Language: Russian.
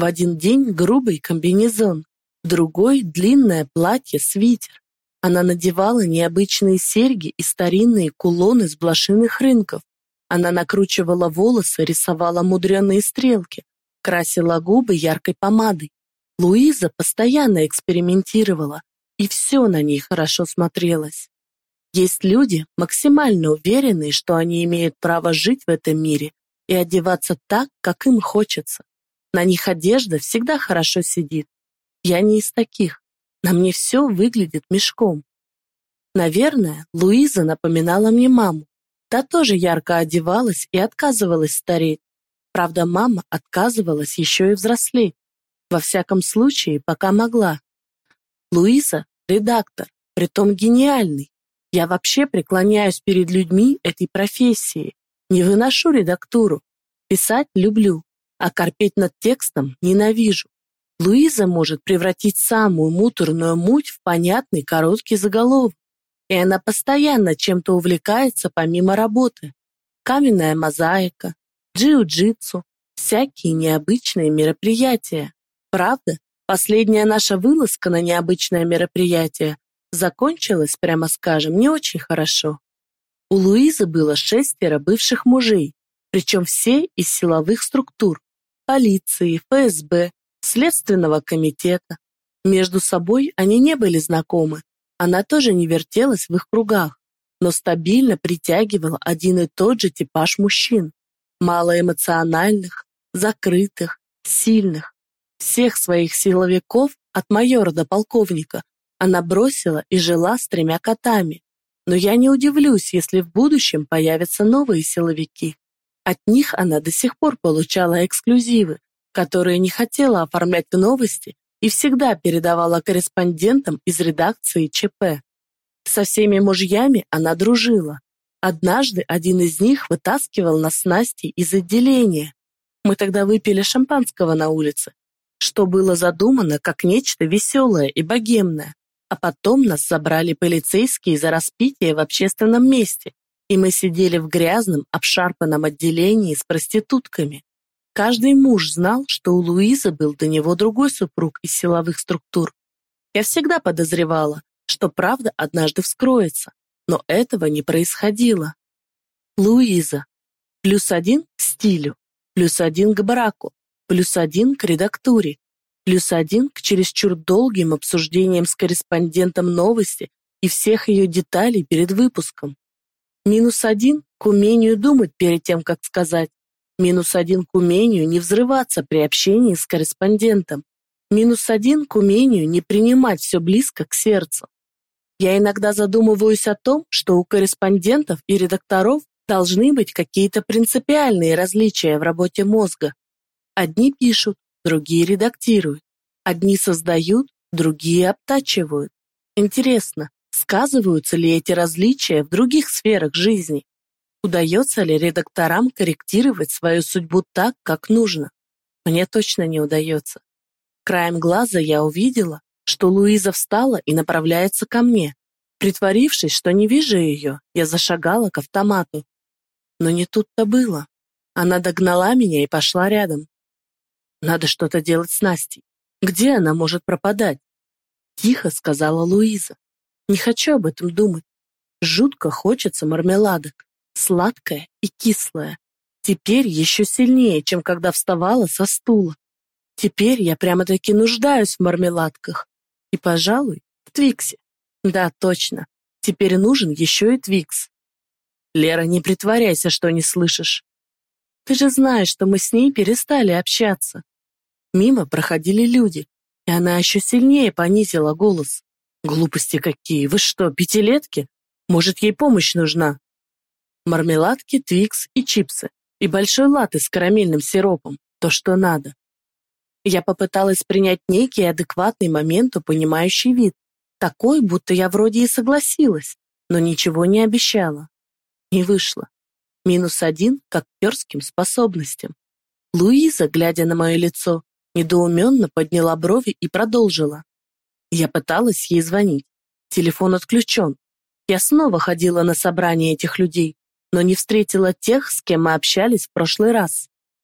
В один день грубый комбинезон, другой длинное платье-свитер. Она надевала необычные серьги и старинные кулоны с блошиных рынков. Она накручивала волосы, рисовала мудреные стрелки, красила губы яркой помадой. Луиза постоянно экспериментировала, и все на ней хорошо смотрелось. Есть люди, максимально уверенные, что они имеют право жить в этом мире и одеваться так, как им хочется. На них одежда всегда хорошо сидит. Я не из таких. На мне все выглядит мешком. Наверное, Луиза напоминала мне маму. Та тоже ярко одевалась и отказывалась стареть. Правда, мама отказывалась еще и взрослеть. Во всяком случае, пока могла. Луиза – редактор, притом гениальный. Я вообще преклоняюсь перед людьми этой профессии. Не выношу редактуру. Писать люблю, а корпеть над текстом ненавижу. Луиза может превратить самую муторную муть в понятный короткий заголовок. И она постоянно чем-то увлекается помимо работы. Каменная мозаика, джиу-джитсу, всякие необычные мероприятия. Правда, последняя наша вылазка на необычное мероприятие закончилась, прямо скажем, не очень хорошо. У Луизы было шестеро бывших мужей, причем все из силовых структур, полиции, ФСБ, Следственного комитета. Между собой они не были знакомы, она тоже не вертелась в их кругах, но стабильно притягивала один и тот же типаж мужчин, малоэмоциональных, закрытых, сильных. Всех своих силовиков, от майора до полковника, она бросила и жила с тремя котами. Но я не удивлюсь, если в будущем появятся новые силовики. От них она до сих пор получала эксклюзивы, которые не хотела оформлять в новости и всегда передавала корреспондентам из редакции ЧП. Со всеми мужьями она дружила. Однажды один из них вытаскивал нас с Настей из отделения. Мы тогда выпили шампанского на улице, что было задумано как нечто веселое и богемное. А потом нас забрали полицейские за распитие в общественном месте, и мы сидели в грязном, обшарпанном отделении с проститутками. Каждый муж знал, что у Луизы был до него другой супруг из силовых структур. Я всегда подозревала, что правда однажды вскроется, но этого не происходило. Луиза. Плюс один к стилю, плюс один к браку, плюс один к редактуре, плюс один к чересчур долгим обсуждениям с корреспондентом новости и всех ее деталей перед выпуском. Минус один к умению думать перед тем, как сказать. Минус один к умению не взрываться при общении с корреспондентом. Минус один к умению не принимать все близко к сердцу. Я иногда задумываюсь о том, что у корреспондентов и редакторов должны быть какие-то принципиальные различия в работе мозга. Одни пишут, другие редактируют. Одни создают, другие обтачивают. Интересно, сказываются ли эти различия в других сферах жизни? Удается ли редакторам корректировать свою судьбу так, как нужно? Мне точно не удается. Краем глаза я увидела, что Луиза встала и направляется ко мне. Притворившись, что не вижу ее, я зашагала к автомату. Но не тут-то было. Она догнала меня и пошла рядом. Надо что-то делать с Настей. Где она может пропадать? Тихо сказала Луиза. Не хочу об этом думать. Жутко хочется мармеладок сладкая и кислая. Теперь еще сильнее, чем когда вставала со стула. Теперь я прямо-таки нуждаюсь в мармеладках. И, пожалуй, в Твиксе. Да, точно. Теперь нужен еще и Твикс. Лера, не притворяйся, что не слышишь. Ты же знаешь, что мы с ней перестали общаться. Мимо проходили люди, и она еще сильнее понизила голос. Глупости какие, вы что, пятилетки? Может, ей помощь нужна? мармеладки, твикс и чипсы, и большой латте с карамельным сиропом, то, что надо. Я попыталась принять некий адекватный моменту понимающий вид, такой, будто я вроде и согласилась, но ничего не обещала. Не вышло. Минус один к актерским способностям. Луиза, глядя на мое лицо, недоуменно подняла брови и продолжила. Я пыталась ей звонить. Телефон отключен. Я снова ходила на собрание этих людей, но не встретила тех, с кем мы общались в прошлый раз.